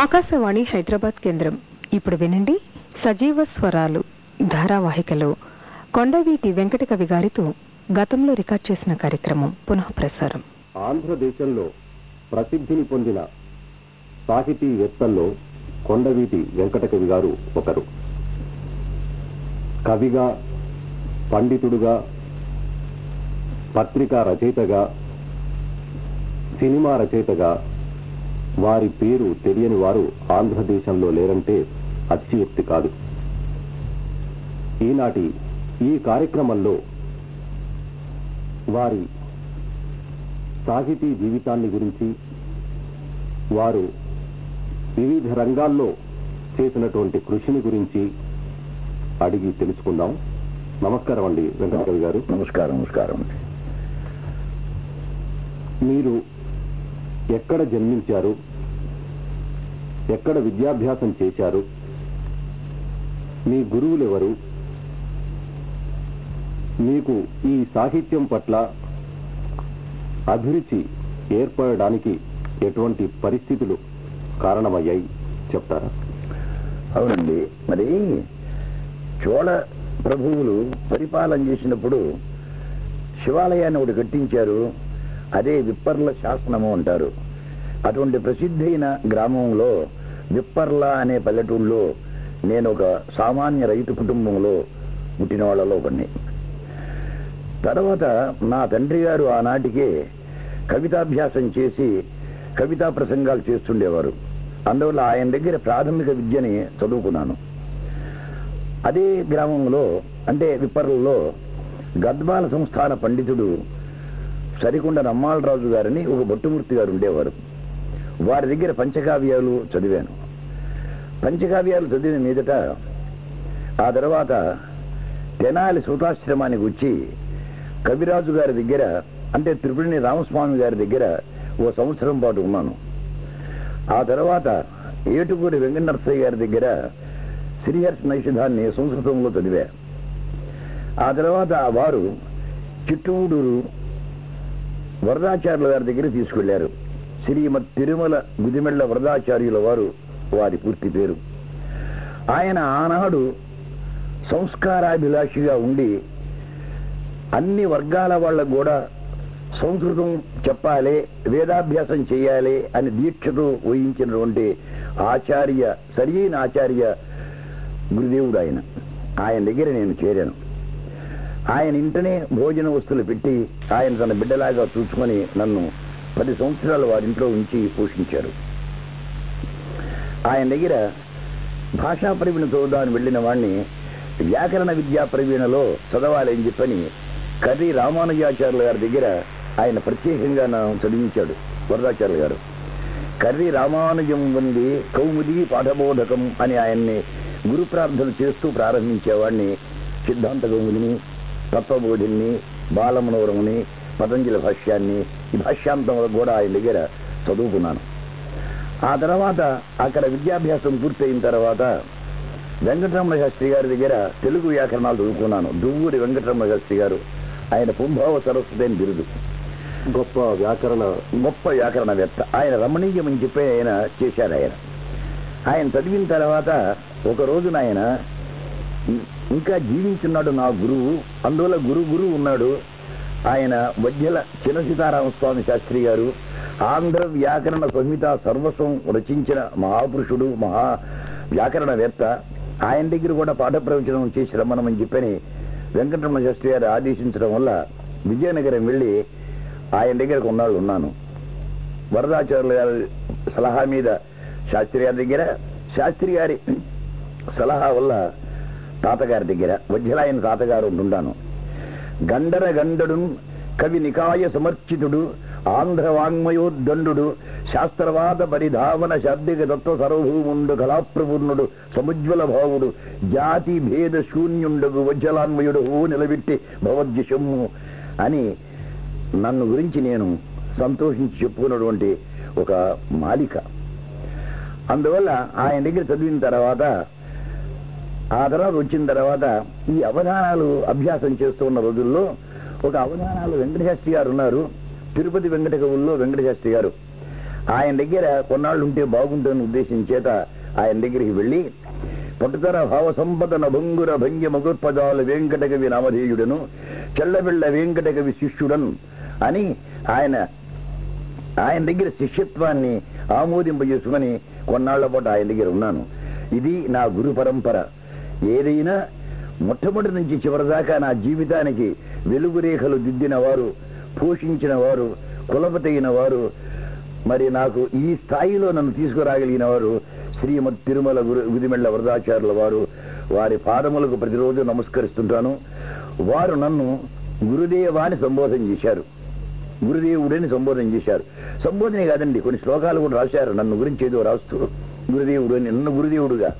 ఆకాశవాణి హైదరాబాద్ కేంద్రం. ఇప్పుడు వినండి సజీవ స్వరాలు ధారావాహికలో. కొండవీటి వెంకట కవి గారితో గతంలో రికార్డ్ చేసిన కార్యక్రమం పునః ప్రసారం. ఆంధ్రదేశంలో ప్రసిద్ధిని పొందిన సాహితీవేత్తల్లో కొండవీటి వెంకటకవి గారు ఒకరు. కవిగా పండితుడుగా పత్రికా రచయితగా సినిమా రచయితగా వారి పేరు తెలియని వారు ఆంధ్రదేశంలో లేరంటే అతిశయోక్తి కాదు. ఈనాటి ఈ కార్యక్రమంలో వారి సాహితీ జీవితాన్ని గురించి వారు వివిధ రంగాల్లో చేసినటువంటి కృషిని గురించి అడిగి తెలుసుకుందాం. నమస్కారం అండి వెంకటకవి గారు. నమస్కారం నమస్కారం అండి. మీరు ఎక్కడ జన్మించారు? ఎక్కడ విద్యాభ్యాసం చేశారు? మీ గురువులు ఎవరు మీకు ఈ సాహిత్యం పట్ల అభిరుచి ఏర్పడడానికి ఎటువంటి పరిస్థితులు కారణమయ్యాయి చెప్తారా? అవునండి. మరి చోళ ప్రభువులు పరిపాలన చేసినప్పుడు శివాలయాన్ని ఒకటి కట్టించారు. అదే విప్పర్ల శాసనము అంటారు. అటువంటి ప్రసిద్ధైన గ్రామంలో విప్పర్లా అనే పల్లెటూళ్ళలో నేను ఒక సామాన్య రైతు కుటుంబంలో పుట్టిన వాళ్ళలో ఒకడిని. తర్వాత నా తండ్రి గారు ఆనాటికే కవితాభ్యాసం చేసి కవితా ప్రసంగాలు చేస్తుండేవారు. అందువల్ల ఆయన దగ్గర ప్రాథమిక విద్యని చదువుకున్నాను. అదే గ్రామంలో అంటే విప్పర్లలో గద్వాల సంస్థాన పండితుడు సరికొండ నమ్మాలరాజు గారిని ఒక బొట్టుమూర్తి గారు ఉండేవారు. వారి దగ్గర పంచకావ్యాలు చదివాను. పంచకావ్యాలు చదివిన మీదట ఆ తర్వాత తెనాలి సూతాశ్రమానికి వచ్చి కవిరాజు గారి దగ్గర అంటే త్రిపుణి రామస్వామి గారి దగ్గర ఓ సంవత్సరం పాటు ఉన్నాను. ఆ తర్వాత ఏటుకూరి వెంకటనరసయ్య గారి దగ్గర శ్రీహర్ష నైషధాన్ని సంస్కృతంలో చదివా. ఆ తర్వాత వారు చిట్టూడూరు వరదాచార్యుల గారి దగ్గర తీసుకెళ్ళారు. శ్రీమద్ తిరుమల గుదిమెళ్ళ వరదాచార్యుల వారు వారి పూర్తి పేరు. ఆయన ఆనాడు సంస్కారాభిలాషిగా ఉండి అన్ని వర్గాల వాళ్ళకు కూడా సంస్కృతం చెప్పాలి వేదాభ్యాసం చేయాలి అని దీక్షతో వహించినటువంటి ఆచార్య సరియైన ఆచార్య గురుదేవుడు ఆయన. ఆయన దగ్గర నేను చేరాను. ఆయన ఇంటనే భోజన వస్తువులు పెట్టి ఆయన తన బిడ్డలాగా చూసుకొని నన్ను పది సంవత్సరాలు వారింట్లో ఉంచి పోషించారు. ఆయన దగ్గర భాషా ప్రవీణ చదువుదాన్ని వెళ్ళిన వాడిని వ్యాకరణ విద్యా ప్రవీణలో చదవాలని చెప్పని కర్రీ రామానుజాచార్యుల గారి దగ్గర ఆయన ప్రత్యేకంగా చదివించాడు వరదాచార్యులు గారు. కర్రీ రామానుజం ఉంది కౌముది పాఠబోధకం అని ఆయన్ని గురు ప్రార్థనలు చేస్తూ ప్రారంభించేవాడిని సిద్ధాంత కౌముదిని తత్వబోధిని బాలమనోరముని పతంజలి భాష్యాన్ని ఈ భాష్యాంతం కూడా ఆయన దగ్గర చదువుకున్నాను. ఆ తర్వాత అక్కడ విద్యాభ్యాసం పూర్తయిన తర్వాత వెంకటరమణ శాస్త్రి గారి దగ్గర తెలుగు వ్యాకరణాలు చదువుకున్నాను. దువ్వూరి వెంకటరమణ శాస్త్రి గారు ఆయన పుంభావ సరస్వతి అని బిరుదు. గొప్ప వ్యాకరణ. గొప్ప వ్యాకరణవేత్త. ఆయన రమణీయం అని చెప్పి ఆయన చేశారు ఆయన. ఆయన చదివిన తర్వాత ఒక రోజున ఆయన ఇంకా జీవించున్నాడు నా గురువు. అందువల్ల గురు గురువు ఉన్నాడు. ఆయన వడ్యల చిన్న సీతారామస్వామి శాస్త్రి గారు ఆంధ్ర వ్యాకరణ సంహిత సర్వస్వం రచించిన మహాపురుషుడు మహా వ్యాకరణవేత్త ఆయన దగ్గర కూడా పాఠ ప్రవచనం చేసి రమ్మనమని చెప్పని వెంకటరమణ శాస్త్రి గారు ఆదేశించడం వల్ల విజయనగరం వెళ్ళి ఆయన దగ్గర కొన్నాళ్ళు ఉన్నాను. వరదాచార్యుల గారి సలహా మీద శాస్త్రి గారి దగ్గర శాస్త్రి గారి సలహా వల్ల తాతగారి దగ్గర వజ్రలాయన తాతగారు ఉంటున్నాను గండర గండడు కవి నికాయ సమర్చితుడు ఆంధ్ర వాంగ్మయోద్దండు శాస్త్రవాద పరిధావన శాబ్దిక తత్వ సర్వభూముండు కళాప్రపూర్ణుడు సముజ్వల భావుడు జాతి భేద శూన్యుండగు వజ్జలాన్మయుడు ఓ నిలబెట్టి భవద్యశము అని నన్ను గురించి నేను సంతోషించి చెప్పుకున్నటువంటి ఒక మాలిక. అందువల్ల ఆయన దగ్గర చదివిన తర్వాత ఆ తర్వాత వచ్చిన తర్వాత ఈ అవధానాలు అభ్యాసం చేస్తూ ఉన్న రోజుల్లో ఒక అవధానాలు వెంకటశాస్త్రి గారు ఉన్నారు. తిరుపతి వెంకట కవుల్లో వెంకటశాస్త్రి గారు. ఆయన దగ్గర కొన్నాళ్ళు ఉంటే బాగుంటుందని ఉద్దేశం చేత ఆయన దగ్గరికి వెళ్ళి పట్టుతర భావ సంపదన భంగుర భంగ్య మగుర్పదాలు వెంకటకవి నామధేయుడను చెల్లబిళ్ళ వెంకటకవి శిష్యుడన్ అని ఆయన ఆయన దగ్గర శిష్యత్వాన్ని ఆమోదింపజేసుకుని కొన్నాళ్ళ పాటు ఆయన దగ్గర ఉన్నాను. ఇది నా గురు పరంపర. ఏదైనా మొట్టమొదటి నుంచి చివరిదాకా నా జీవితానికి వెలుగురేఖలు దిద్దిన వారు పోషించిన వారు కులపతగిన వారు మరి నాకు ఈ స్థాయిలో నన్ను తీసుకురాగలిగిన వారు శ్రీమద్ తిరుమల గురు గుదిమెళ్ళ వరదాచార్యుల వారు. వారి పాదములకు ప్రతిరోజు నమస్కరిస్తుంటాను. వారు నన్ను గురుదేవాని సంబోధన చేశారు. గురుదేవుడని సంబోధన చేశారు. సంబోధనే కాదండి కొన్ని శ్లోకాలు కూడా రాశారు. నన్ను గురించి ఏదో రాస్తూ గురుదేవుడు అని నన్ను గురుదేవుడుగా.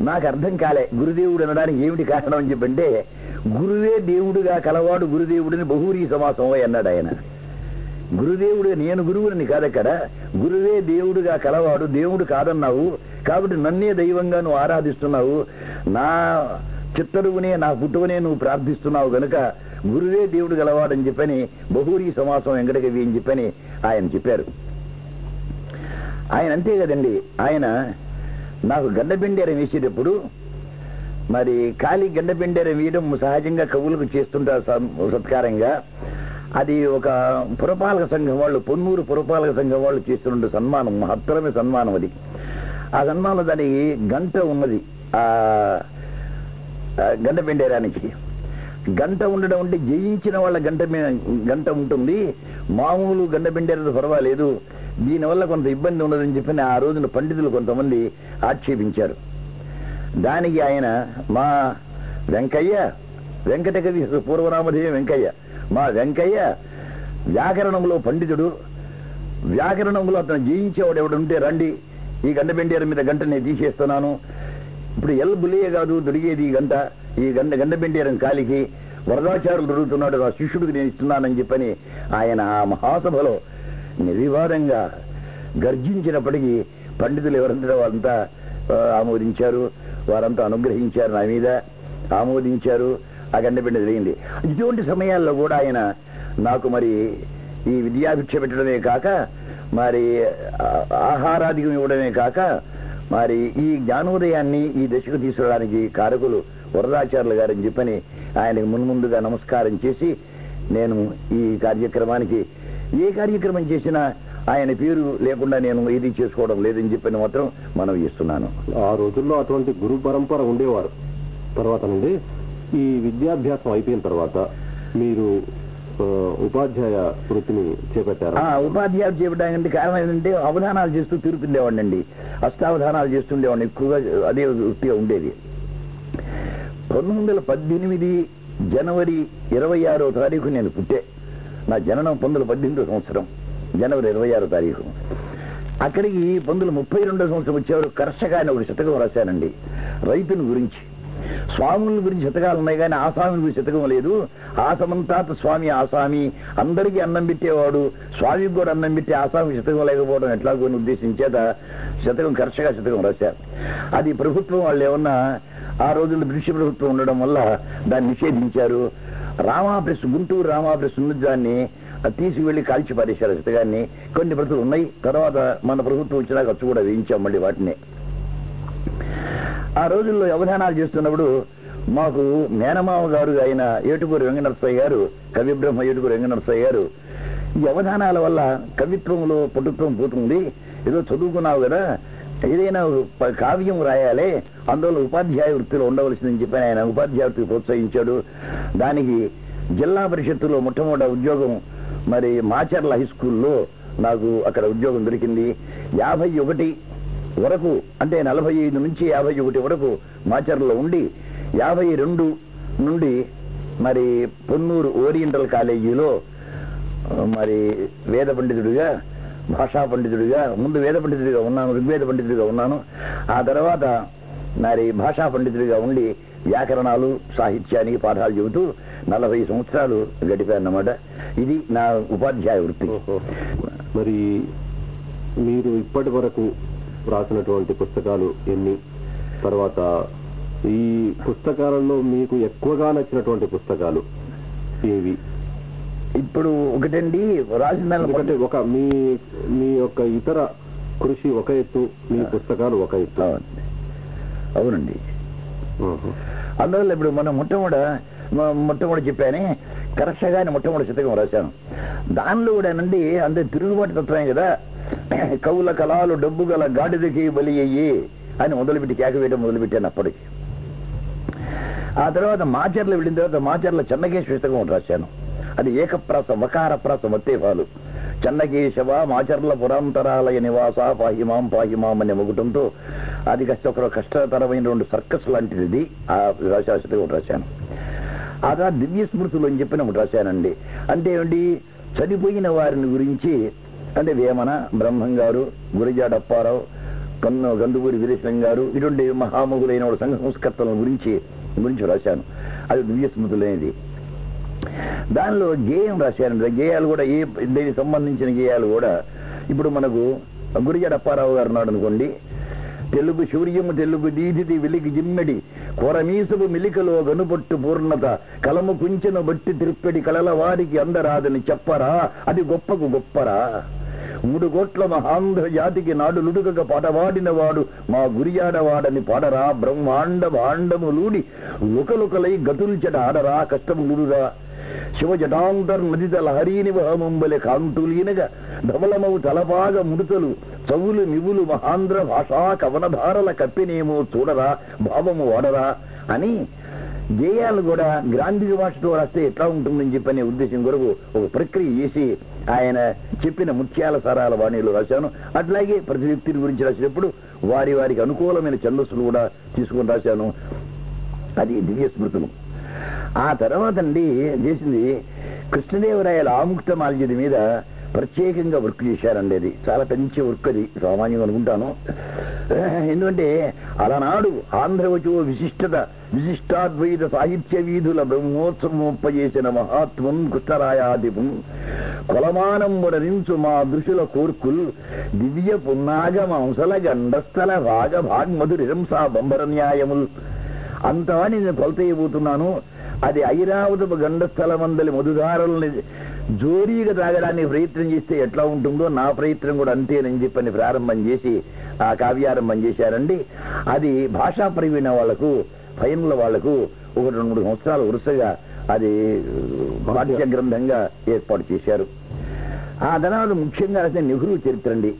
నాకు అర్థం కాలే గురుదేవుడు అనడానికి ఏమిటి కారణం అని చెప్పంటే గురువే దేవుడుగా కలవాడు గురుదేవుడిని బహూరీ సమాసం అన్నాడు ఆయన. గురుదేవుడు నేను గురువుని కాదక్కడ గురువే దేవుడుగా కలవాడు దేవుడు కాదన్నావు కాబట్టి నన్నే దైవంగా నువ్వు ఆరాధిస్తున్నావు నా చిత్తరువునే నా పుట్టువనే నువ్వు ప్రార్థిస్తున్నావు గనుక గురువే దేవుడు గలవాడని చెప్పని బహూరీ సమాసం వెంకటకవి అని చెప్పని ఆయన చెప్పారు. ఆయన అంతే కదండి. ఆయన నాకు గండబెండేరం వేసేటప్పుడు మరి ఖాళీ గండబెండేరం వేయడం సహజంగా కవులకు చేస్తుంటారు సత్కారంగా. అది ఒక పురపాలక సంఘం వాళ్ళు పొన్నూరు పురపాలక సంఘం వాళ్ళు చేస్తున్న సన్మానం మహత్తరమే సన్మానం అది. ఆ సన్మానం దానికి గంట ఉన్నది. ఆ గంట గంట ఉండడం అంటే జయించిన వాళ్ళ గంట గంట ఉంటుంది. మామూలు గంట పెండేరదు పర్వాలేదు. దీనివల్ల కొంత ఇబ్బంది ఉండదని చెప్పి ఆ రోజున పండితులు కొంతమంది ఆక్షేపించారు. దానికి ఆయన మా వెంకయ్య వెంకటకవి పూర్వనామధేయం వెంకయ్య. మా వెంకయ్య వ్యాకరణంలో పండితుడు. వ్యాకరణంలో అతను జయించేవాడు ఎవడుంటే రండి. ఈ గంట బెండేరు మీద గంట నేను తీసేస్తున్నాను. ఇప్పుడు ఎల్ బులియ కాదు దొరికేది ఈ గంట. ఈ గంట గంట బెండేరం కాలికి వరదాచారులు దొరుకుతున్నాడు. ఆ శిష్యుడికి నేను ఇస్తున్నానని చెప్పని ఆయన ఆ మహాసభలో నిర్వివాదంగా గర్జించినప్పటికీ పండితులు ఎవరంతా వాళ్ళంతా ఆమోదించారు. వారంతా అనుగ్రహించారు నా మీద ఆమోదించారు. ఆ గండబిండ జరిగింది. ఇటువంటి సమయాల్లో కూడా ఆయన నాకు మరి ఈ విద్యాభిక్ష పెట్టడమే కాక మరి ఆహారాధికం ఇవ్వడమే కాక మరి ఈ జ్ఞానోదయాన్ని ఈ దశకు తీసుకురావడానికి కారకులు వరదాచార్యులు గారని చెప్పని ఆయనకు మున్ముందుగా నమస్కారం చేసి నేను ఈ కార్యక్రమానికి ఏ కార్యక్రమం చేసినా ఆయన పేరు లేకుండా నేను ఇది చేసుకోవడం లేదని చెప్పని మాత్రం మనం ఇస్తున్నాను. ఆ రోజుల్లో అటువంటి గురు పరంపర ఉండేవారు. తర్వాత నుండి ఈ విద్యాభ్యాసం అయిపోయిన తర్వాత మీరు ఉపాధ్యాయ వృత్తిని చేపట్టారు? ఆ ఉపాధ్యాయులు చేయడానికి కారణం ఏంటంటే అవధానాలు చేస్తూ తీరుతుండేవాడిని అండి అష్టావధానాలు చేస్తుండేవాడిని ఎక్కువగా అదే వృత్తిగా ఉండేది. పంతొమ్మిది వందల పద్దెనిమిది జనవరి ఇరవై ఆరో తారీఖు నేను పుట్టే. నా జననం పంతొమ్మిది వందల పద్దెనిమిదో సంవత్సరం. జనవరి ఇరవై ఆరో తారీఖు. అక్కడికి పంతొమ్మిది ముప్పై రెండో సంవత్సరం వచ్చేవారు కర్షక అని ఒక శతకం రాశానండి రైతుని గురించి. స్వాముల గురించి శతకాలు ఉన్నాయి కానీ ఆ స్వామి గురించి శతకం లేదు. ఆసమంతాత స్వామి ఆసామి. అందరికీ అన్నం పెట్టేవాడు. స్వామికి కూడా అన్నం పెట్టి ఆసామి శతకం లేకపోవడం ఎట్లాగో అని ఉద్దేశించేత శతకం కర్షక శతకం రాశారు. అది ప్రభుత్వం వాళ్ళు ఏమన్నా ఆ రోజుల్లో బ్రిటిష్ ప్రభుత్వం ఉండడం వల్ల దాన్ని నిషేధించారు. రామాప్రెస్ గుంటూరు రామాప్రెస్ ఉన్న దాన్ని తీసి వెళ్ళి కాల్చి పారేశారు ఆ శతకాన్ని కొన్ని ప్రతులు ఉన్నాయి. తర్వాత మన ప్రభుత్వం వచ్చినా ఖర్చు కూడా వేయించాం మళ్ళీ వాటిని. ఆ రోజుల్లో అవధానాలు చేస్తున్నప్పుడు మాకు మేనమామ గారు ఆయన ఏటుకూరి వెంకటనరసయ్య గారు కవిబ్రహ్మ ఏటుకూరి వెంకటనరసయ్య గారు ఈ అవధానాల వల్ల కవిత్వంలో పటుత్వం పోతుంది. ఏదో చదువుకున్నావు కదా ఏదైనా కావ్యం రాయాలి అందులో ఉపాధ్యాయ వృత్తిలో ఉండవలసిందని చెప్పి ఆయన ఉపాధ్యాయ వృత్తికి ప్రోత్సహించాడు. దానికి జిల్లా పరిషత్తులో మొట్టమొదటి ఉద్యోగం మరి మాచర్ల హై స్కూల్లో నాకు అక్కడ ఉద్యోగం దొరికింది. యాభై ఒకటి వరకు అంటే నలభై ఐదు నుంచి యాభై ఒకటి వరకు మాచర్లో ఉండి యాభై రెండు నుండి మరి పొన్నూరు ఓరియంటల్ కాలేజీలో మరి వేద పండితుడిగా భాషా పండితుడిగా ముందు వేద పండితుడిగా ఉన్నాను ఋగ్వేద పండితుడిగా ఉన్నాను. ఆ తర్వాత మరి భాషా పండితుడిగా ఉండి వ్యాకరణాలు సాహిత్యానికి పాఠాలు చెబుతూ నలభై సంవత్సరాలు గడిపాయన్నమాట. ఇది నా ఉపాధ్యాయ వృత్తి. మరి మీరు ఇప్పటి వరకు రాసినటువంటి పుస్తకాలు ఎన్ని? తర్వాత ఈ పుస్తకాలలో మీకు ఎక్కువగా నచ్చినటువంటి పుస్తకాలు ఏవి? ఇప్పుడు ఒకటండి రాసిన ఒక మీ మీ యొక్క ఇతర కృషి ఒక ఎత్తు మీ పుస్తకాలు ఒక ఎత్తు. అవునండి. అందువల్ల ఇప్పుడు మనం మొట్టమొదట మొట్టమొదటి చెప్పానే కరెక్ట్గా మొట్టమొదటి శతకం రాశాను. దానిలో కూడా నండి అంతే తిరుగుబాటు తత్వమే కదా. కవుల కళాలు డబ్బు గల గాడిదకి బలి అయ్యి అని మొదలుపెట్టి కేక వేయడం మొదలుపెట్టాను అప్పటికి. ఆ తర్వాత మాచర్ల వెళ్ళిన తర్వాత మాచర్ల చెన్నకేశ్వర శతకం రాశాను. అది ఏకప్రాస వకారప్రాస మత్తేఫాలు చెన్నకేశవ మాచర్ల పురాంతరాలయ నివాస పాహిమాం పాహిమాం అనే ఒకటంతో అది కష్ట ఒక కష్టతరమైన రెండు సర్కస్ లాంటిది. ఆ రాశాశతకం రాశాను. అదా దివ్య స్మృతులు అని చెప్పిన ఒకటి రాశానండి. అంటే ఏమిటి చనిపోయిన వారిని గురించి అంటే వేమన బ్రహ్మం గారు గురిజాడ అప్పారావు కన్ను గందుపూరి వీరేశం గారు ఇటువంటి మహామహులైన సంఘ సంస్కర్తల గురించి గురించి రాశాను. అది దివ్య స్మృతులు అనేది దానిలో గేయం రాశారండి. గేయాలు కూడా ఏ దీనికి సంబంధించిన గేయాలు కూడా ఇప్పుడు మనకు గురిజాడ అప్పారావు గారు ఉన్నాడు అనుకోండి తెలుగు శౌర్యము తెలుగు దీదిది వెలిగి జిమ్మెడి. కొరమీసపు మిలికలో గనుపట్టు పూర్ణత. కలము కుంచెను బట్టి తిరుప్పెడి కలల వారికి అందరాదని చెప్పరా? అది గొప్పకు గొప్పరా? మూడు కోట్ల మహాంధ్ర జాతికి నాడు లుడుకగా పాటవాడిన వాడు మా గురియాడవాడని పాడరా? బ్రహ్మాండ భాండములూడి లుకలుకలై గతుల్చట ఆడరా? కష్టములురా శివ జటాంతర్ నదిత లహరీని వహముంబలి కాంతులీనగా. ధవలమవు తలపాగ ముడుతలు చవులు నివులు మహాంధ్ర భాషా కవనధారల కప్పినేమో చూడరా భావము వాడరా అని గేయాలు కూడా గ్రాంధిక భాషతో రాస్తే ఎట్లా ఉంటుందని చెప్పనే ఉద్దేశం కొరకు ఒక ప్రక్రియ చేసి ఆయన చెప్పిన ముత్యాల సారాల వాణిలో రాశాను. అట్లాగే ప్రతి వ్యక్తిని గురించి రాసినప్పుడు వారి వారికి అనుకూలమైన ఛందస్సులు కూడా తీసుకొని రాశాను. అది దివ్య స్మృతులు. ఆ తర్వాత అండి చేసింది కృష్ణదేవరాయల ఆముక్త మాల్యది మీద ప్రత్యేకంగా వర్క్ చేశారండి అది. చాలా పెంచే వర్క్ అది. సామాన్యం అనుకుంటాను. ఎందుకంటే అలనాడు ఆంధ్రవచో విశిష్టత విశిష్టాద్వైత సాహిత్య వీధుల బ్రహ్మోత్సవమొప్పజేసిన మహాత్మం కృష్ణరాయాధిపం కొలమానం వడరించు మా దృశుల కోర్కుల్ దివ్య పున్నాగమ అంశల గండస్థల రాగ భాగ్మధురిరంసా బంబర న్యాయముల్ అంతవని నేను కొలతయ్యబోతున్నాను అది ఐరావతపు గండస్థలమందలి మధుదారుల్ని జోరీగా తాగడానికి ప్రయత్నం చేస్తే ఎట్లా ఉంటుందో నా ప్రయత్నం కూడా అంతేనని చెప్పని ప్రారంభం చేసి ఆ కావ్యారంభం చేశారండి. అది భాషా ప్రవీణ వాళ్ళకు ఫైనల్ వాళ్ళకు ఒక రెండు మూడు సంవత్సరాలు వరుసగా అది పాఠ్య గ్రంథంగా ఏర్పాటు చేశారు. ఆ తర్వాత ముఖ్యంగా రాసిన నెహ్రూ చరిత్ర అండి.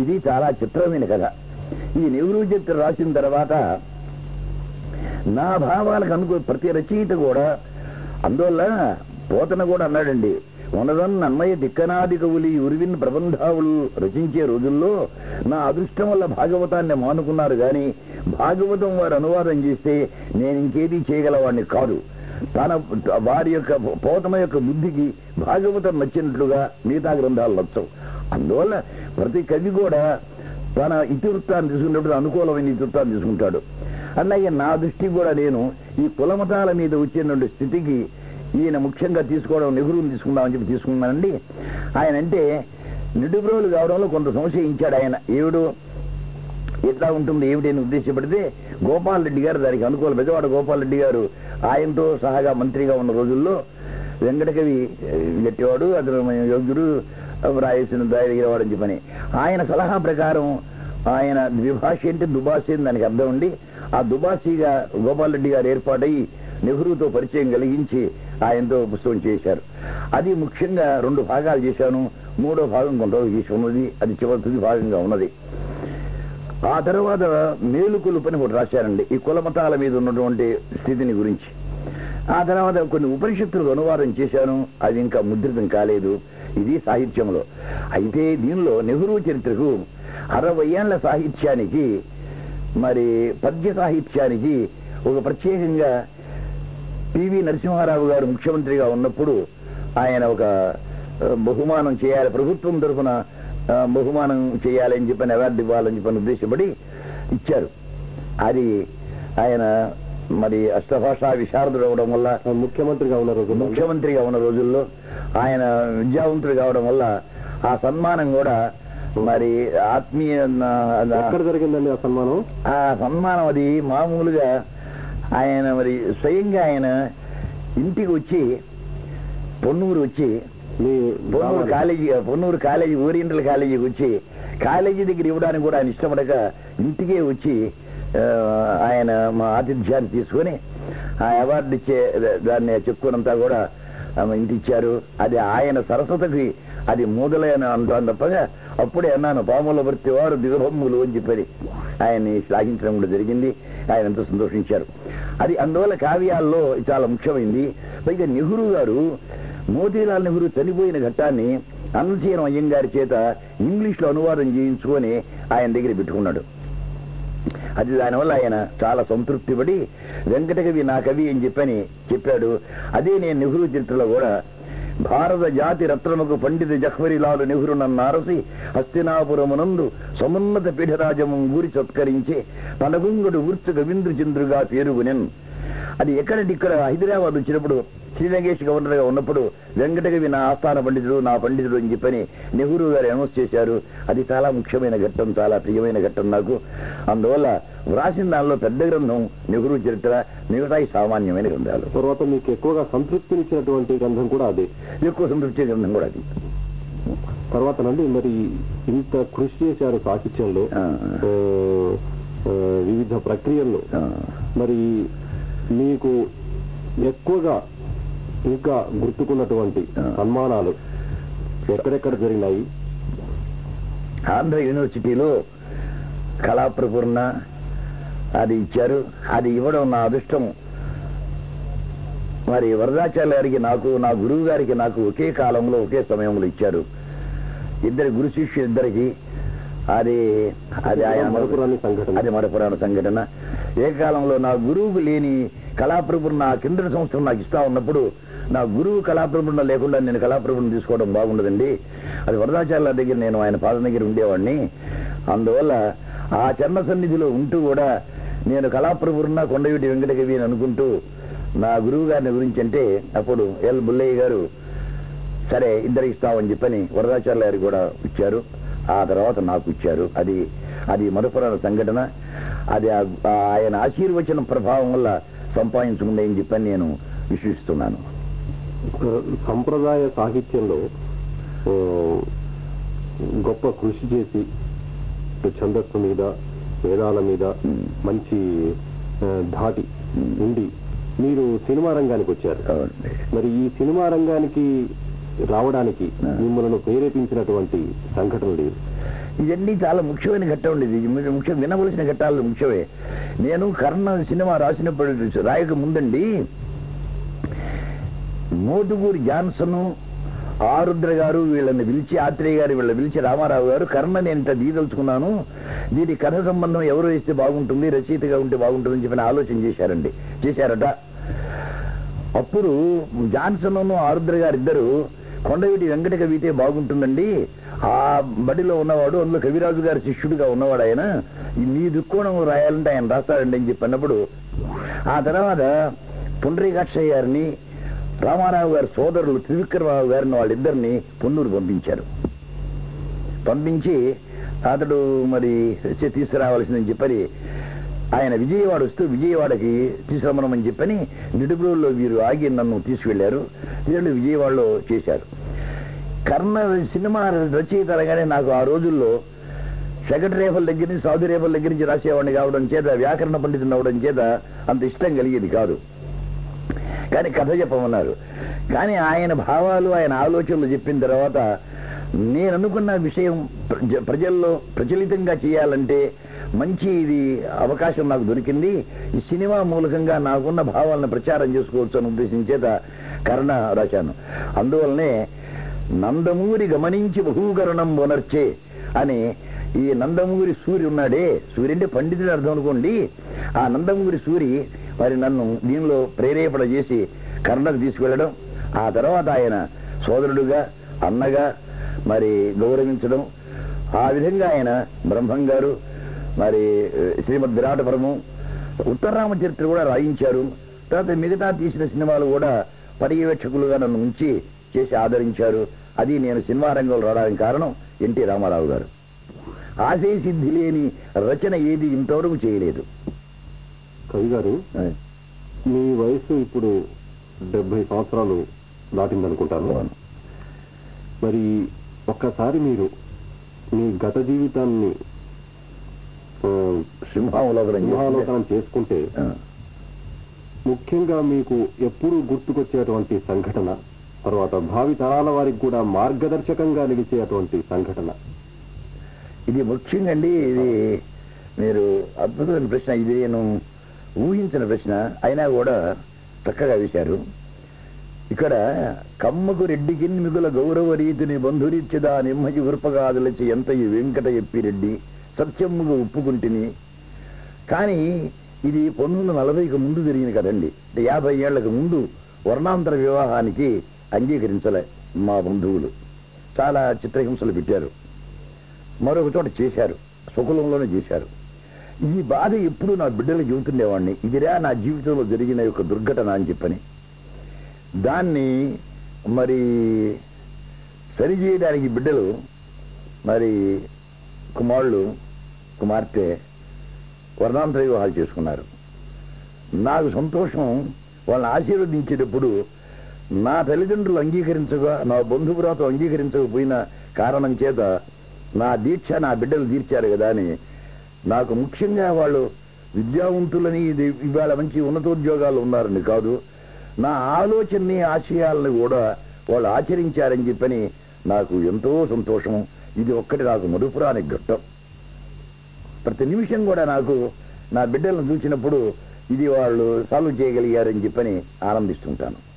ఇది చాలా చిత్రమైన కథ. ఈ నెహ్రూ చరిత్ర రాసిన తర్వాత నా భావాలకు అనుకో ప్రతి రచయిత కూడా అందువల్ల పోతన కూడా అన్నాడండి. ఉన్నదన్ అన్నయ్య దిక్కనాది కవులి ఉరివిన్ ప్రబంధావులు రచించే రోజుల్లో నా అదృష్టం వల్ల భాగవతాన్ని మానుకున్నారు గాని భాగవతం వారు అనువాదం చేస్తే నేను ఇంకేది చేయగలవాడిని కాదు. తన వారి యొక్క పోతమ యొక్క బుద్ధికి భాగవతం నచ్చినట్లుగా మిగతా గ్రంథాలు నచ్చవు. అందువల్ల ప్రతి కవి కూడా తన ఇతివృత్తాన్ని తీసుకున్నప్పుడు అనుకూలమైన ఇతివృత్తాన్ని తీసుకుంటాడు. అలాగే నా దృష్టి కూడా నేను ఈ కులమతాల మీద వచ్చినటువంటి స్థితికి ఈయన ముఖ్యంగా తీసుకోవడం నెహ్రూని తీసుకుందామని చెప్పి తీసుకున్నానండి. ఆయన అంటే నిడుబ్రోలు కావడంలో కొంత సంశయించాడు ఆయన. ఏడు ఎట్లా ఉంటుంది ఏమిటని ఉద్దేశపడితే గోపాల్ రెడ్డి గారు దానికి అనుకూల పెద్దవాడు గోపాల్ రెడ్డి గారు. ఆయనతో సహాగా మంత్రిగా ఉన్న రోజుల్లో వెంకటకవి గట్టివాడు అతను యోగ్యుడు రాయసిన దాయగిరవాడు అని చెప్పని. ఆయన సలహా ప్రకారం ఆయన ద్విభాష అంటే దుబాసి అని దానికి అర్థం ఉండి ఆ దుబాసిగా గోపాల్ రెడ్డి గారు ఏర్పాటై నెహ్రూతో పరిచయం కలిగించి ఆయనతో పుస్తకం చేశారు. అది ముఖ్యంగా రెండు భాగాలు చేశాను. మూడో భాగం కొంత తీసుకున్నది అది చివరి తుది భాగంగా ఉన్నది. ఆ తర్వాత మేలుకులు పని ఒకటి రాశారండి. ఈ కుల మతాల మీద ఉన్నటువంటి స్థితిని గురించి. ఆ తర్వాత కొన్ని ఉపనిషత్తులకు అనువాదం చేశాను. అది ఇంకా ముద్రితం కాలేదు. ఇది సాహిత్యంలో. అయితే దీనిలో నెహ్రూ చరిత్రకు అరవై ఏళ్ళ సాహిత్యానికి మరి పద్య సాహిత్యానికి ఒక ప్రత్యేకంగా పివి నరసింహారావు గారు ముఖ్యమంత్రిగా ఉన్నప్పుడు ఆయన ఒక బహుమానం చేయాలి ప్రభుత్వం తరఫున బహుమానం చేయాలని చెప్పని అవార్డు ఇవ్వాలని చెప్పని ఉద్దేశపడి ఇచ్చారు. అది ఆయన మరి అష్టభాషా విశారదుడు అవడం వల్ల ముఖ్యమంత్రిగా ఉన్న రోజు ముఖ్యమంత్రిగా ఉన్న రోజుల్లో ఆయన విద్యావంతుడు కావడం వల్ల ఆ సన్మానం కూడా మరి ఆత్మీయ జరిగిందండి ఆ సన్మానం? ఆ సన్మానం అది మామూలుగా ఆయన మరి స్వయంగా ఆయన ఇంటికి వచ్చి పొన్నూరు వచ్చి Ponnuru college Ponnuru college oriental కాలేజీకి వచ్చి కాలేజీ దగ్గర ఇవ్వడానికి కూడా ఆయన ఇష్టపడక ఇంటికే వచ్చి ఆయన మా ఆతిథ్యాన్ని తీసుకొని ఆ అవార్డు ఇచ్చే దాన్ని చెప్పుకున్నంతా కూడా ఆమె ఇంటి ఇచ్చారు. అది ఆయన సరస్వతికి అది మూదలే అని అంటాను తప్పగా అప్పుడే అన్నాను పాముల భర్తీ వారు దిగబొమ్ములు అని చెప్పని ఆయన్ని శ్లాఘించడం కూడా జరిగింది. ఆయన ఎంతో సంతోషించారు. అది అందువల్ల కావ్యాల్లో ఇది చాలా ముఖ్యమైంది. పైగా నెహ్రూ గారు మోతీలాల్ నెహ్రూ చనిపోయిన ఘట్టాన్ని అన్నచీరం అయ్యంగారి చేత ఇంగ్లీష్లో అనువాదం చేయించుకొని ఆయన దగ్గర పెట్టుకున్నాడు. అది దానివల్ల ఆయన చాలా సంతృప్తి పడి వెంకటకవి నా కవి అని చెప్పని చెప్పాడు. అదే నేను నెహ్రూ చరిత్రలో కూడా భారత జాతి రత్నముకు పండిత జహ్వరిలాలు నెహ్రునన్నారసి హస్తినాపురమునందు సమున్నత పీఠరాజము ఊరి సత్కరించి పనగుంగుడు ఊర్చ గవీంద్రచంద్రుగా పేరుగునెన్. అది ఎక్కడంటే ఇక్కడ? హైదరాబాద్ వచ్చినప్పుడు శ్రీరంగేష్ గవర్నర్గా ఉన్నప్పుడు వెంకటకవి నా ఆస్థాన పండితుడు నా పండితుడు అని చెప్పని నెహ్రూ గారు అనౌన్స్ చేశారు. అది చాలా ముఖ్యమైన ఘట్టం చాలా ప్రియమైన ఘట్టం నాకు. అందువల్ల వ్రాసిన దానిలో పెద్ద గ్రంథం నెహ్రూ చరిత్ర మిగతాయి సామాన్యమైన గ్రంథాలు. తర్వాత మీకు ఎక్కువగా సంతృప్తినిచ్చినటువంటి గ్రంథం కూడా అదే. ఎక్కువ సంతృప్తి గ్రంథం కూడా అది. తర్వాత నండి మరి ఇంత కృషి చేశారు సాహిత్యంలో వివిధ ప్రక్రియల్లో. మరి మీకు ఎక్కువగా ఇంకా గుర్తుకున్నటువంటి. సన్మానాలు ఎక్కడెక్కడ జరిగినాయి? ఆంధ్ర యూనివర్సిటీలో కళాప్రపూర్ణ అది ఇచ్చారు. అది ఇవ్వడం నా అదృష్టం. మరి వరదాచార్య గారికి నాకు నా గురువు గారికి నాకు ఒకే కాలంలో ఒకే సమయంలో ఇచ్చారు. ఇద్దరి గురు శిష్యులు ఇద్దరికి. అది అది ఆయన మరపురాని సంఘటన. అది మరపురాని సంఘటన. ఏ కాలంలో నా గురువుకు లేని కళాప్రభుని నా కిందటి సంవత్సరం నాకు ఇస్తా ఉన్నప్పుడు నా గురువు కళాప్రపూర్ణ లేకుండా నేను కళాప్రభుని తీసుకోవడం బాగుండదండి. అది వరదాచార్యుల దగ్గర నేను ఆయన పాదం దగ్గర ఉండేవాడిని. అందువల్ల ఆ చరణ సన్నిధిలో ఉంటూ కూడా నేను కళాప్రభున్న కొండవీటి వెంకటకవి అని అనుకుంటూ నా గురువు గారిని గురించి అంటే అప్పుడు ఎల్ బుల్లయ్య గారు సరే ఇద్దరికి ఇస్తామని చెప్పని వరదాచార్య గారికి కూడా ఇచ్చారు. ఆ తర్వాత నాకు ఇచ్చారు. అది అది మరపురాల సంఘటన. అది ఆ- ఆయన ఆశీర్వచన ప్రభావం వల్ల సంపాదించుకుందే అని చెప్పని నేను విశ్వసిస్తున్నాను సంప్రదాయ సాహిత్యంలో గొప్ప కృషి చేసి ఛందస్సు మీద వేదాల మీద. మంచి ధాటి. ఉండి మీరు సినిమా రంగానికి వచ్చారు. మరి ఈ సినిమా రంగానికి రావడానికి. మిమ్మల్ని ప్రేరేపించినటువంటి సంఘటనలు? ఇవన్నీ చాలా ముఖ్యమైన ఘట్టం ఉండేది. ముఖ్యం వినవలసిన ఘట్టాలు ముఖ్యమే నేను కర్ణ సినిమా రాసినప్పుడు రాయక ముందండి మోటుగూరి జాన్సన్ ఆరుద్ర గారు వీళ్ళని పిలిచి ఆత్రేయ గారు వీళ్ళని పిలిచి రామారావు గారు కర్ణ నేను ఇంత దీదలుచుకున్నాను దీని కథ సంబంధం ఎవరు వేస్తే బాగుంటుంది రచయితగా ఉంటే బాగుంటుంది చెప్పిన ఆలోచన చేశారండి. చేశారట. అప్పుడు జాన్సన్ ఆరుద్ర గారు ఇద్దరు కొండవీటి వెంకట కవితే బాగుంటుందండి. ఆ బడిలో ఉన్నవాడు అందులో కవిరాజు గారి శిష్యుడిగా ఉన్నవాడు ఆయన. నీ దుక్కోణం రాయాలంటే ఆయన రాస్తాడండి అని చెప్పినప్పుడు ఆ తర్వాత పుండ్రీకాక్షయ్య గారిని రామారావు గారి సోదరులు త్రివిక్రమరావు గారిని వాళ్ళిద్దరిని పొన్నూరు పంపించారు. పంపించి అతడు మరి తీసుకురావాల్సిందని చెప్పని ఆయన విజయవాడ వస్తూ విజయవాడకి తీసుకురమ్మని చెప్పని నిడుబ్రోల్లో వీరు ఆగి నన్ను తీసుకెళ్ళారు వీళ్ళు విజయవాడలో చేశారు. కర్ణ సినిమా రచయిత అనగానే నాకు ఆ రోజుల్లో సెక్రటరేఫల దగ్గర నుంచి సౌదీ రేఫల్ దగ్గర నుంచి రాసేవాడిని కావడం చేత వ్యాకరణ పండితుని అవడం చేత అంత ఇష్టం కలిగేది కాదు. కానీ కథ చెప్పమన్నారు. కానీ ఆయన భావాలు ఆయన ఆలోచనలు చెప్పిన తర్వాత నేను అనుకున్న విషయం ప్రజ- ప్రజల్లో ప్రచలితంగా చేయాలంటే మంచి ఇది అవకాశం నాకు దొరికింది. ఈ సినిమా మూలకంగా నాకున్న భావాలను ప్రచారం చేసుకోవచ్చు అని ఉద్దేశం చేత కర్ణ రాశాను. అందువల్లనే నందమూరి గమనించి బహూకరణం వనర్చే అని ఈ నందమూరి సూరి ఉన్నాడే. సూర్య అంటే పండితుడు అర్థం అనుకోండి. ఆ నందమూరి సూరి మరి నన్ను దీనిలో ప్రేరేపణ చేసి కర్ణకు తీసుకువెళ్ళడం. ఆ తర్వాత ఆయన సోదరుడుగా అన్నగా మరి గౌరవించడం. ఆ విధంగా ఆయన బ్రహ్మం గారు మరి ఏ, శ్రీమద్ విరాటపురము ఉత్తరరామచరిత్ర కూడా రాయించారు. తర్వాత మిగతా తీసిన సినిమాలు కూడా పర్యవేక్షకులుగా నన్ను ఉంచి చేసి ఆదరించారు. అది నేను సినిమా రంగంలో రావడానికి కారణం ఎన్టీ రామారావు గారు. ఆశయ సిద్ధి లేని రచన ఏది ఇంతవరకు చేయలేదు. కవి గారు మీ వయసు ఇప్పుడు డెబ్బై సంవత్సరాలు దాటిందనుకుంటాను. మరి ఒక్కసారి మీరు మీ గత జీవితాన్ని సింహావలోకనం చేసుకుంటే-. ముఖ్యంగా మీకు ఎప్పుడు గుర్తుకొచ్చేటువంటి సంఘటన తర్వాత భావి తరాల వారికి కూడా మార్గదర్శకంగా నిలిచేటువంటి సంఘటన. ఇది ముఖ్యంగా అండి ఇది మీరు అద్భుతమైన ప్రశ్న ఇది నేను ఊహించిన ప్రశ్న. అయినా కూడా చక్కగా వేశారు. ఇక్కడ కమ్మకు రెడ్డికి మిగుల గౌరవ రీతిని బంధురీత్యదా నిమ్మకి ఉరుపగాదులచి ఎంత ఈ వెంకట ఎప్పిరెడ్డి సత్యమ్ముగా ఒప్పుకుంటుని. కానీ ఇది పంతొమ్మిది వందల నలభైకి ముందు జరిగింది కదండి. అంటే యాభై ఏళ్ళకు ముందు వర్ణాంతర వివాహానికి అంగీకరించలే మా బంధువులు. చాలా చిత్రహింసలు పెట్టారు. మరొక చోట చేశారు. సుకులంలోనే చేశారు. ఈ బాధ ఎప్పుడు నా బిడ్డలు చెబుతుండేవాడిని ఇదిరా నా జీవితంలో జరిగిన యొక్క దుర్ఘటన అని చెప్పని. దాన్ని మరి సరిచేయడానికి బిడ్డలు మరి కుమారులు కుమార్తె వర్ణాంతర వివాహాలు చేసుకున్నారు. నాకు సంతోషం వాళ్ళని ఆశీర్వదించేటప్పుడు నా తల్లిదండ్రులు అంగీకరించగా నా బంధువురాతో అంగీకరించకపోయిన కారణం చేత నా దీక్ష నా బిడ్డలు తీర్చారు కదా అని. నాకు ముఖ్యంగా వాళ్ళు విద్యావంతులని ఇది ఇవాళ మంచి ఉన్నతోద్యోగాలు ఉన్నారని కాదు నా ఆలోచనని ఆశయాలను కూడా వాళ్ళు ఆచరించారని చెప్పని నాకు ఎంతో సంతోషం. ఇది ఒక్కటి నాకు మరుపురాని ఘట్టం. ప్రతి నిమిషం కూడా నాకు నా బిడ్డలను చూసినప్పుడు ఇది వాళ్ళు సాల్వ్ చేయగలిగారని చెప్పని ఆనందిస్తుంటాను.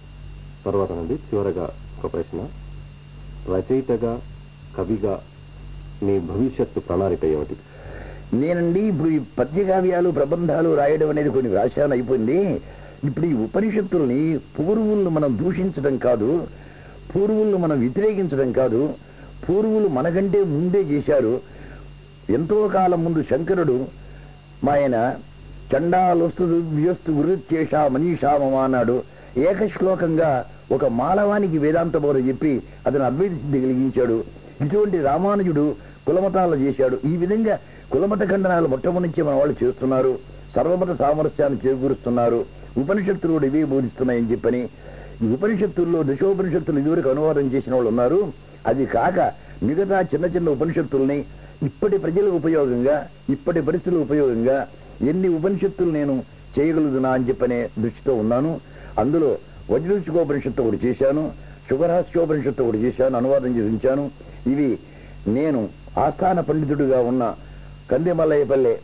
తర్వాత నుండి చివరగా ఒక ప్రశ్న. రచయితగా కవిగా మీ భవిష్యత్తు ప్రణాళిక ఏమిటి? నేనండి ఇప్పుడు ఈ పద్యకావ్యాలు ప్రబంధాలు రాయడం అనేది కొన్ని వ్యాసాలు అయిపోయింది. ఇప్పుడు ఈ ఉపనిషత్తుల్ని పూర్వులను మనం దూషించడం కాదు పూర్వులను మనం వ్యతిరేకించడం కాదు పూర్వులు మనకంటే ముందే చేశారు. ఎంతో కాలం ముందు శంకరుడు మా ఆయన చండాలొస్తు వ్యస్తు వృత్యేషా మనీషామమా అన్నాడు. ఏకశ్లోకంగా ఒక మాలవానికి వేదాంత బోధ చెప్పి అతను అద్వైత సిద్ధి కలిగించాడు. ఇటువంటి రామానుజుడు కులమతాలు చేశాడు. ఈ విధంగా కులమత ఖండనాలు మొట్టమొదటి మన వాళ్ళు చేస్తున్నారు. సర్వమత సామరస్యాన్ని చేకూరుస్తున్నారు. ఉపనిషత్తులు కూడా ఇవే బోధిస్తున్నాయని చెప్పని ఈ ఉపనిషత్తుల్లో దశోపనిషత్తులు ఇదివరకు అనువాదం చేసిన వాళ్ళు ఉన్నారు. అది కాక మిగతా చిన్న చిన్న ఉపనిషత్తుల్ని ఇప్పటి ప్రజలకు ఉపయోగంగా ఇప్పటి పరిస్థితుల ఉపయోగంగా ఎన్ని ఉపనిషత్తులు నేను చేయగలుగుతున్నా అని చెప్పనే దృష్టితో ఉన్నాను. అందులో వజ్రూచికోపనిషత్తు ఒకటి చేశాను శుభరహస్యోపనిషత్తు ఒకటి చేశాను అనువాదం చేసించాను. ఇవి నేను ఆస్థాన పండితుడిగా ఉన్న కందిమల్లయ్యపల్లె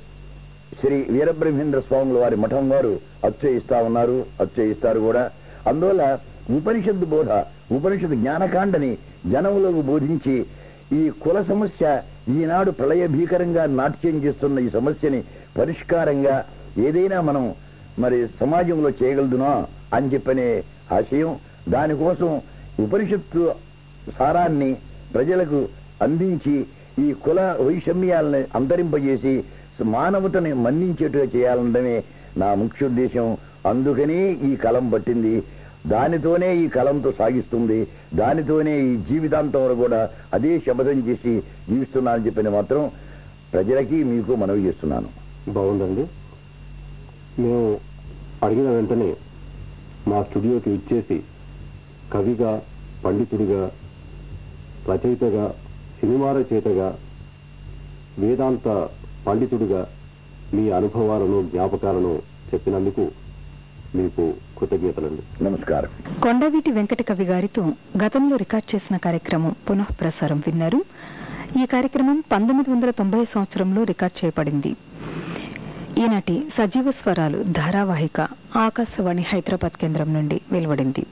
శ్రీ వీరబ్రహ్మేంద్ర స్వాముల వారి మఠం వారు అచ్చయిస్తా ఉన్నారు అచ్చయిస్తారు కూడా. అందువల్ల ఉపనిషత్తు బోధ ఉపనిషత్తు జ్ఞానకాండని జనములకు బోధించి ఈ కుల సమస్య ఈనాడు ప్రళయ భీకరంగా నాట్యం చేస్తున్న ఈ సమస్యని పరిష్కారంగా ఏదైనా మనం మరి సమాజంలో చేయగలదునా అని చెప్పనే ఆశయం దానికోసం ఉపనిషత్తు సారాన్ని ప్రజలకు అందించి ఈ కుల వైషమ్యాలను అంతరింపజేసి మానవతని మన్నించేట్టుగా చేయాలనడమే నా ముఖ్యోద్దేశం అందుకనే ఈ కలం పట్టింది. దానితోనే ఈ కలంతో సాగిస్తుంది. దానితోనే ఈ జీవితాంతం వరకు కూడా అదే శపథం చేసి జీవిస్తున్నానని చెప్పిన మాత్రం ప్రజలకి మీకు మనవి చేస్తున్నాను. బాగుందండి. మేము అడిగిన వెంటనే మా స్టూడియోకి ఇచ్చేసి కవిగా పండితుడిగా రచయితగా సినిమా రచయితగా వేదాంత పండితుడిగా మీ అనుభవాలను జ్ఞాపకాలను చెప్పినందుకు మీకు కృతజ్ఞతలండి. నమస్కారం. కొండవీటి వెంకట కవి గారితో గతంలో రికార్డ్ చేసిన కార్యక్రమం పునః ప్రసారం విన్నారు. ఈ కార్యక్రమం పంతొమ్మిది వందల తొంభై సంవత్సరంలో రికార్డ్ చేయబడింది. ఈనాటి సజీవ స్వరాలు ధారావాహిక ఆకాశవాణి హైదరాబాద్ కేంద్రం నుండి వెలువడింది.